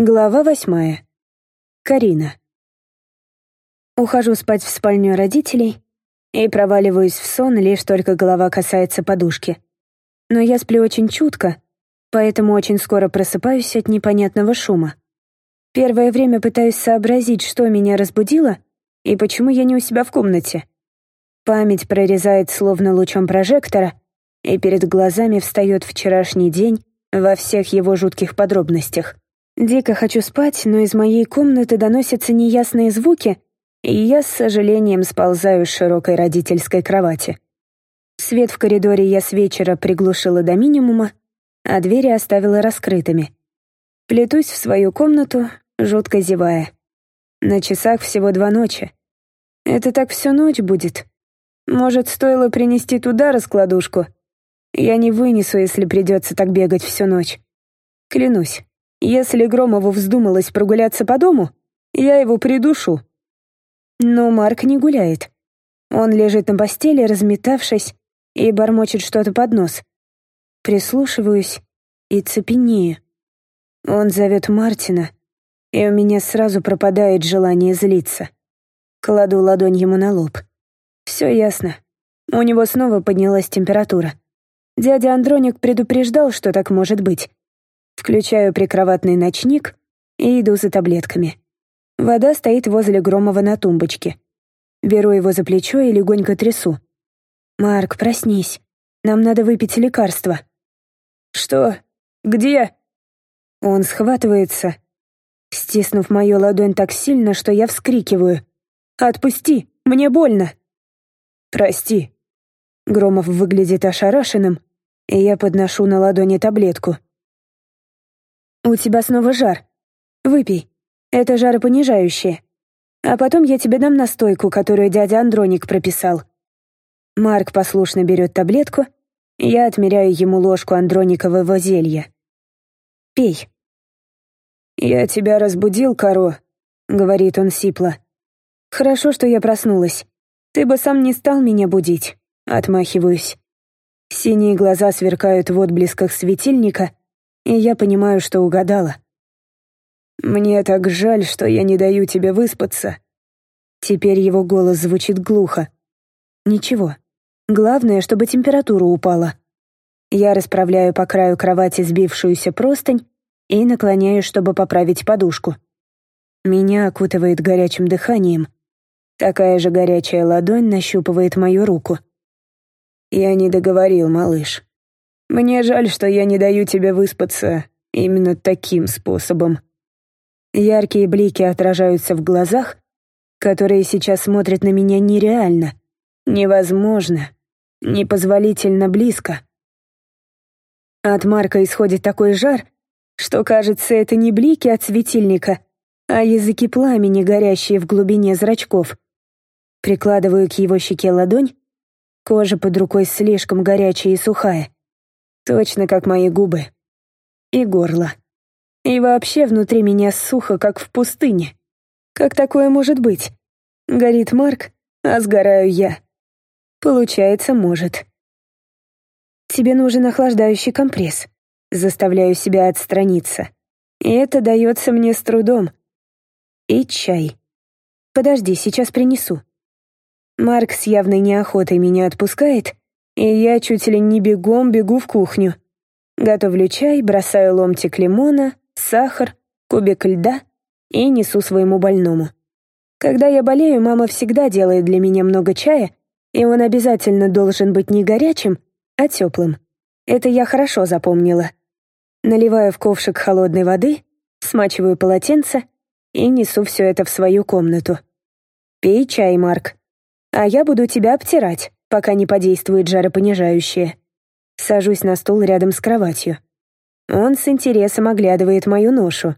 Глава восьмая. Карина. Ухожу спать в спальню родителей и проваливаюсь в сон, лишь только голова касается подушки. Но я сплю очень чутко, поэтому очень скоро просыпаюсь от непонятного шума. Первое время пытаюсь сообразить, что меня разбудило и почему я не у себя в комнате. Память прорезает словно лучом прожектора, и перед глазами встает вчерашний день во всех его жутких подробностях — Дико хочу спать, но из моей комнаты доносятся неясные звуки, и я с сожалением сползаю с широкой родительской кровати. Свет в коридоре я с вечера приглушила до минимума, а двери оставила раскрытыми. Плетусь в свою комнату, жутко зевая. На часах всего два ночи. Это так всю ночь будет. Может, стоило принести туда раскладушку? Я не вынесу, если придется так бегать всю ночь. Клянусь. Если Громову вздумалось прогуляться по дому, я его придушу. Но Марк не гуляет. Он лежит на постели, разметавшись, и бормочет что-то под нос. Прислушиваюсь и цепенею. Он зовет Мартина, и у меня сразу пропадает желание злиться. Кладу ладонь ему на лоб. Все ясно. У него снова поднялась температура. Дядя Андроник предупреждал, что так может быть. Включаю прикроватный ночник и иду за таблетками. Вода стоит возле Громова на тумбочке. Беру его за плечо и легонько трясу. «Марк, проснись. Нам надо выпить лекарство». «Что? Где?» Он схватывается, стиснув мою ладонь так сильно, что я вскрикиваю. «Отпусти! Мне больно!» «Прости». Громов выглядит ошарашенным, и я подношу на ладони таблетку. «У тебя снова жар. Выпей. Это жаропонижающее. А потом я тебе дам настойку, которую дядя Андроник прописал». Марк послушно берет таблетку, я отмеряю ему ложку андроникового зелья. «Пей». «Я тебя разбудил, Каро», — говорит он сипло. «Хорошо, что я проснулась. Ты бы сам не стал меня будить», — отмахиваюсь. Синие глаза сверкают в отблесках светильника, и я понимаю, что угадала. «Мне так жаль, что я не даю тебе выспаться». Теперь его голос звучит глухо. «Ничего. Главное, чтобы температура упала». Я расправляю по краю кровати сбившуюся простынь и наклоняюсь, чтобы поправить подушку. Меня окутывает горячим дыханием. Такая же горячая ладонь нащупывает мою руку. «Я не договорил, малыш. Мне жаль, что я не даю тебе выспаться именно таким способом. Яркие блики отражаются в глазах, которые сейчас смотрят на меня нереально, невозможно, непозволительно близко. От Марка исходит такой жар, что, кажется, это не блики от светильника, а языки пламени, горящие в глубине зрачков. Прикладываю к его щеке ладонь, кожа под рукой слишком горячая и сухая. Точно как мои губы. И горло. И вообще внутри меня сухо, как в пустыне. Как такое может быть? Горит Марк, а сгораю я. Получается, может. Тебе нужен охлаждающий компресс. Заставляю себя отстраниться. И это дается мне с трудом. И чай. Подожди, сейчас принесу. Марк с явной неохотой меня отпускает, и я чуть ли не бегом бегу в кухню. Готовлю чай, бросаю ломтик лимона, сахар, кубик льда и несу своему больному. Когда я болею, мама всегда делает для меня много чая, и он обязательно должен быть не горячим, а теплым. Это я хорошо запомнила. Наливаю в ковшик холодной воды, смачиваю полотенце и несу все это в свою комнату. «Пей чай, Марк, а я буду тебя обтирать» пока не подействует жаропонижающее. Сажусь на стул рядом с кроватью. Он с интересом оглядывает мою ношу.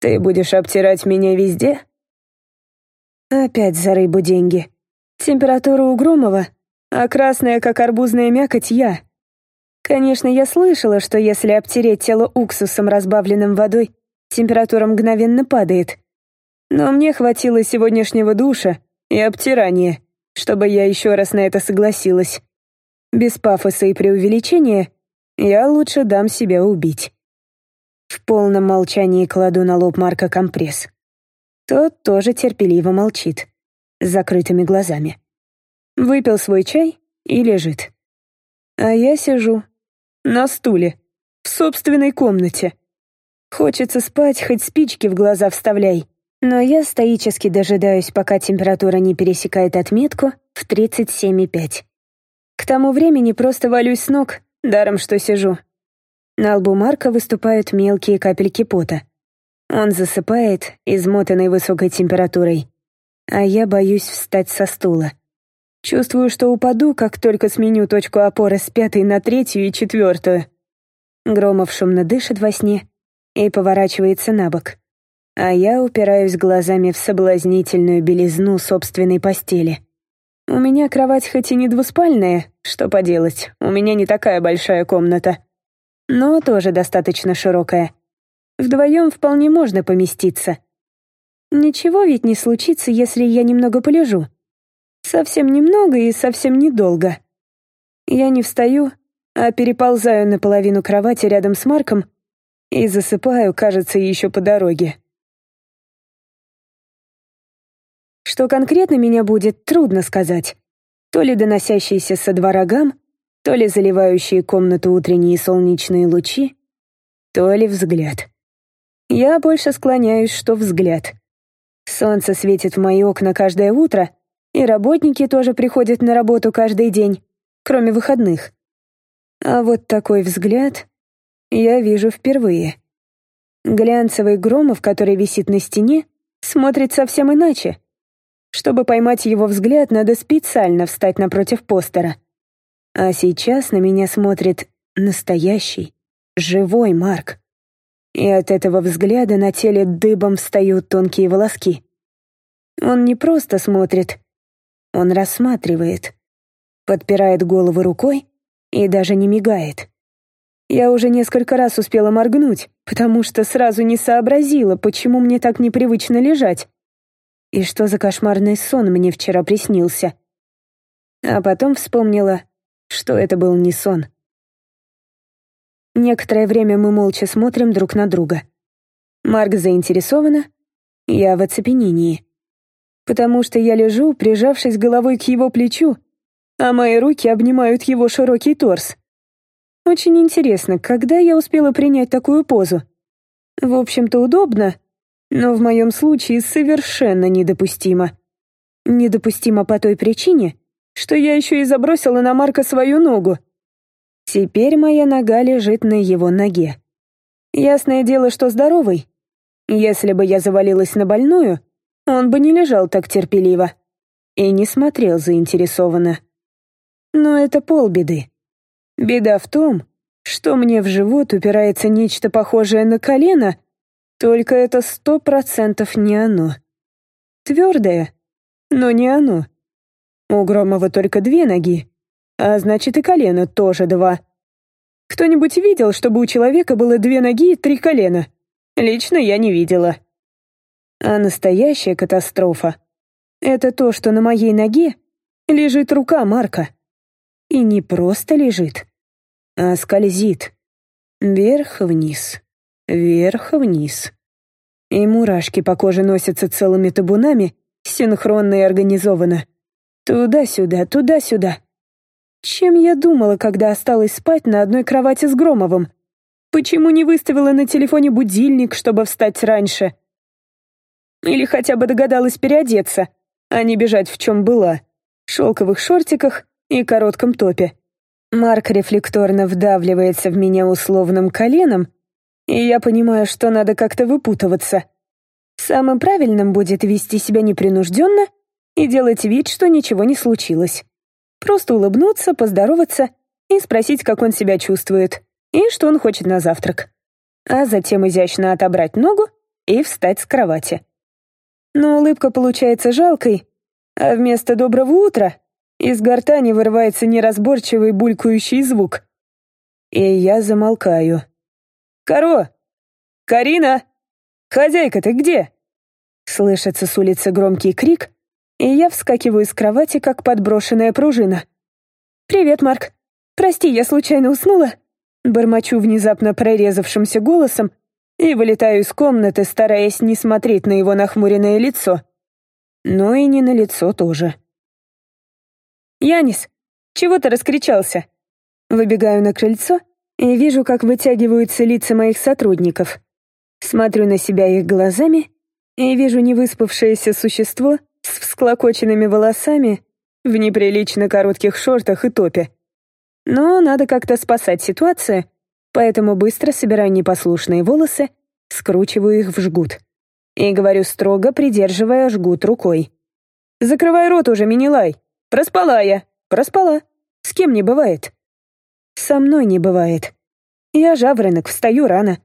«Ты будешь обтирать меня везде?» Опять за рыбу деньги. Температура у Громова, а красная, как арбузная мякоть, я. Конечно, я слышала, что если обтереть тело уксусом, разбавленным водой, температура мгновенно падает. Но мне хватило сегодняшнего душа и обтирания чтобы я еще раз на это согласилась. Без пафоса и преувеличения я лучше дам себя убить. В полном молчании кладу на лоб Марка компресс. Тот тоже терпеливо молчит, с закрытыми глазами. Выпил свой чай и лежит. А я сижу на стуле, в собственной комнате. Хочется спать, хоть спички в глаза вставляй. Но я стоически дожидаюсь, пока температура не пересекает отметку в 37,5. К тому времени просто валюсь с ног, даром что сижу. На лбу Марка выступают мелкие капельки пота. Он засыпает, измотанный высокой температурой. А я боюсь встать со стула. Чувствую, что упаду, как только сменю точку опоры с пятой на третью и четвертую. Громов шумно дышит во сне и поворачивается на бок. А я упираюсь глазами в соблазнительную белизну собственной постели. У меня кровать хоть и не двуспальная, что поделать, у меня не такая большая комната но тоже достаточно широкая. Вдвоем вполне можно поместиться. Ничего ведь не случится, если я немного полежу. Совсем немного и совсем недолго. Я не встаю, а переползаю на половину кровати рядом с Марком и засыпаю, кажется, еще по дороге. Что конкретно меня будет, трудно сказать. То ли доносящийся со двора гам, то ли заливающие комнату утренние солнечные лучи, то ли взгляд. Я больше склоняюсь, что взгляд. Солнце светит в мои окна каждое утро, и работники тоже приходят на работу каждый день, кроме выходных. А вот такой взгляд я вижу впервые. Глянцевый Громов, который висит на стене, смотрит совсем иначе. Чтобы поймать его взгляд, надо специально встать напротив постера. А сейчас на меня смотрит настоящий, живой Марк. И от этого взгляда на теле дыбом встают тонкие волоски. Он не просто смотрит, он рассматривает, подпирает голову рукой и даже не мигает. Я уже несколько раз успела моргнуть, потому что сразу не сообразила, почему мне так непривычно лежать. И что за кошмарный сон мне вчера приснился. А потом вспомнила, что это был не сон. Некоторое время мы молча смотрим друг на друга. Марк заинтересована, я в оцепенении. Потому что я лежу, прижавшись головой к его плечу, а мои руки обнимают его широкий торс. Очень интересно, когда я успела принять такую позу? В общем-то, удобно, но в моем случае совершенно недопустимо. Недопустимо по той причине, что я еще и забросила на Марка свою ногу. Теперь моя нога лежит на его ноге. Ясное дело, что здоровый. Если бы я завалилась на больную, он бы не лежал так терпеливо и не смотрел заинтересованно. Но это полбеды. Беда в том, что мне в живот упирается нечто похожее на колено, только это сто процентов не оно. Твердое, но не оно. У Громова только две ноги, а значит и колено тоже два. Кто-нибудь видел, чтобы у человека было две ноги и три колена? Лично я не видела. А настоящая катастрофа — это то, что на моей ноге лежит рука Марка. И не просто лежит, а скользит. Вверх-вниз, вверх-вниз. И мурашки по коже носятся целыми табунами, синхронно и организованно. Туда-сюда, туда-сюда. Чем я думала, когда осталась спать на одной кровати с Громовым? Почему не выставила на телефоне будильник, чтобы встать раньше? Или хотя бы догадалась переодеться, а не бежать в чем была, шелковых шортиках и коротком топе. Марк рефлекторно вдавливается в меня условным коленом, и я понимаю, что надо как-то выпутываться. Самым правильным будет вести себя непринужденно — и делать вид, что ничего не случилось. Просто улыбнуться, поздороваться и спросить, как он себя чувствует и что он хочет на завтрак. А затем изящно отобрать ногу и встать с кровати. Но улыбка получается жалкой, а вместо «доброго утра» из гортани вырывается неразборчивый булькающий звук. И я замолкаю. «Каро! Карина! Хозяйка, ты где?» Слышится с улицы громкий крик, и я вскакиваю с кровати, как подброшенная пружина. «Привет, Марк. Прости, я случайно уснула?» Бормочу внезапно прорезавшимся голосом и вылетаю из комнаты, стараясь не смотреть на его нахмуренное лицо. Но и не на лицо тоже. «Янис, чего ты раскричался?» Выбегаю на крыльцо и вижу, как вытягиваются лица моих сотрудников. Смотрю на себя их глазами и вижу невыспавшееся существо с всклокоченными волосами в неприлично коротких шортах и топе. Но надо как-то спасать ситуацию, поэтому быстро собираю непослушные волосы, скручиваю их в жгут. И говорю строго, придерживая жгут рукой. «Закрывай рот уже, Минилай! Проспала я! Проспала! С кем не бывает?» «Со мной не бывает. Я жаворонок, встаю рано.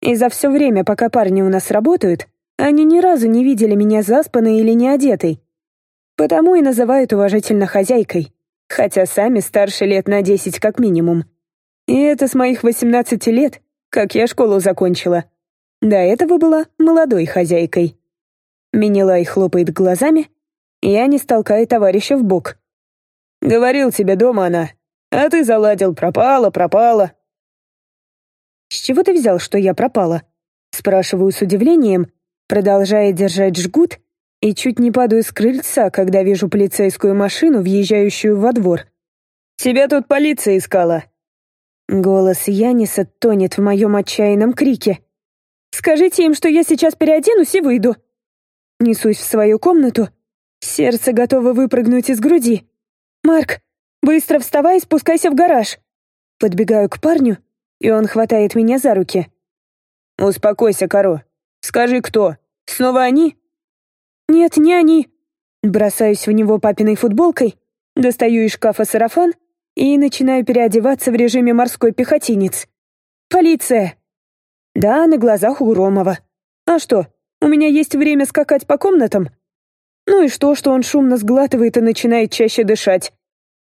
И за все время, пока парни у нас работают, они ни разу не видели меня заспанной или не одетой. Потому и называют уважительно хозяйкой, хотя сами старше лет на десять как минимум. И это с моих восемнадцати лет, как я школу закончила. До этого была молодой хозяйкой. Минилай хлопает глазами, я не столкаю товарища в бок. «Говорил тебе, дома она. А ты заладил, пропала, пропала». «С чего ты взял, что я пропала?» Спрашиваю с удивлением, продолжая держать жгут и чуть не падаю с крыльца, когда вижу полицейскую машину, въезжающую во двор. «Тебя тут полиция искала!» Голос Яниса тонет в моем отчаянном крике. «Скажите им, что я сейчас переоденусь и выйду!» Несусь в свою комнату. Сердце готово выпрыгнуть из груди. «Марк, быстро вставай и спускайся в гараж!» Подбегаю к парню, и он хватает меня за руки. «Успокойся, Каро. Скажи, кто? Снова они?» «Нет, не они». Бросаюсь в него папиной футболкой, достаю из шкафа сарафан и начинаю переодеваться в режиме морской пехотинец. «Полиция!» «Да, на глазах у Громова. А что, у меня есть время скакать по комнатам?» Ну и что, что он шумно сглатывает и начинает чаще дышать?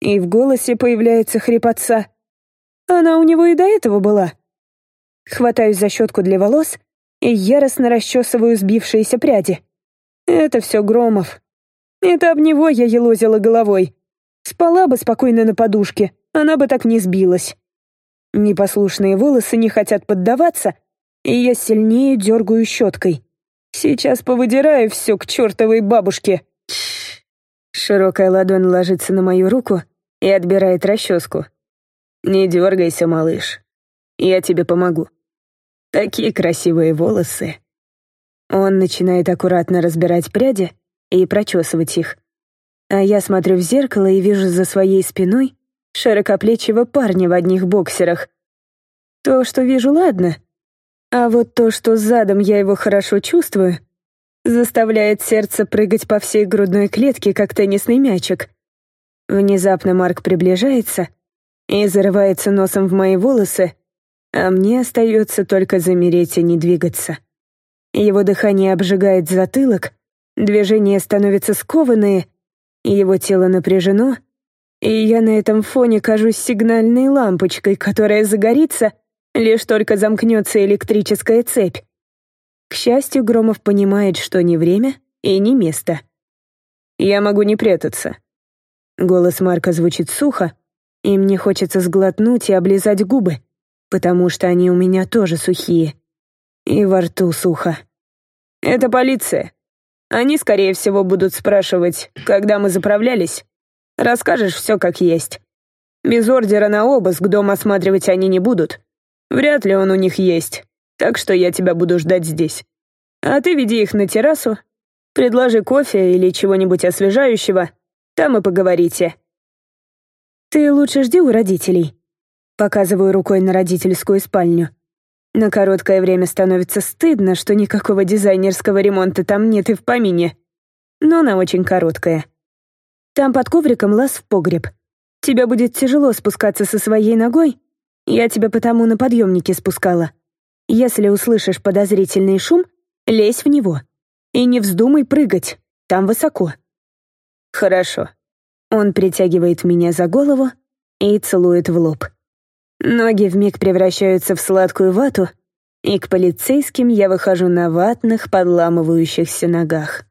И в голосе появляется хрипотца. Она у него и до этого была. Хватаюсь за щетку для волос и яростно расчесываю сбившиеся пряди. Это все Громов. Это об него я елозила головой. Спала бы спокойно на подушке, она бы так не сбилась. Непослушные волосы не хотят поддаваться, и я сильнее дергаю щеткой. Сейчас повыдираю все к чертовой бабушке. Широкая ладонь ложится на мою руку и отбирает расческу. Не дергайся, малыш. Я тебе помогу. Такие красивые волосы. Он начинает аккуратно разбирать пряди и прочесывать их. А я смотрю в зеркало и вижу за своей спиной широкоплечего парня в одних боксерах. То, что вижу, ладно. А вот то, что задом я его хорошо чувствую, заставляет сердце прыгать по всей грудной клетке, как теннисный мячик. Внезапно Марк приближается и зарывается носом в мои волосы, а мне остается только замереть и не двигаться. Его дыхание обжигает затылок, движения становятся скованные, его тело напряжено, и я на этом фоне кажусь сигнальной лампочкой, которая загорится, лишь только замкнется электрическая цепь. К счастью, Громов понимает, что не время и не место. «Я могу не прятаться». Голос Марка звучит сухо, и мне хочется сглотнуть и облизать губы, потому что они у меня тоже сухие. И во рту сухо. «Это полиция. Они, скорее всего, будут спрашивать, когда мы заправлялись. Расскажешь все как есть. Без ордера на обыск дом осматривать они не будут. Вряд ли он у них есть, так что я тебя буду ждать здесь. А ты веди их на террасу, предложи кофе или чего-нибудь освежающего, там и поговорите». «Ты лучше жди у родителей», — показываю рукой на родительскую спальню. На короткое время становится стыдно, что никакого дизайнерского ремонта там нет и в помине. Но на очень короткое. Там под ковриком лаз в погреб. Тебе будет тяжело спускаться со своей ногой. Я тебя потому на подъемнике спускала. Если услышишь подозрительный шум, лезь в него. И не вздумай прыгать, там высоко. Хорошо. Он притягивает меня за голову и целует в лоб. Ноги вмиг превращаются в сладкую вату, и к полицейским я выхожу на ватных, подламывающихся ногах.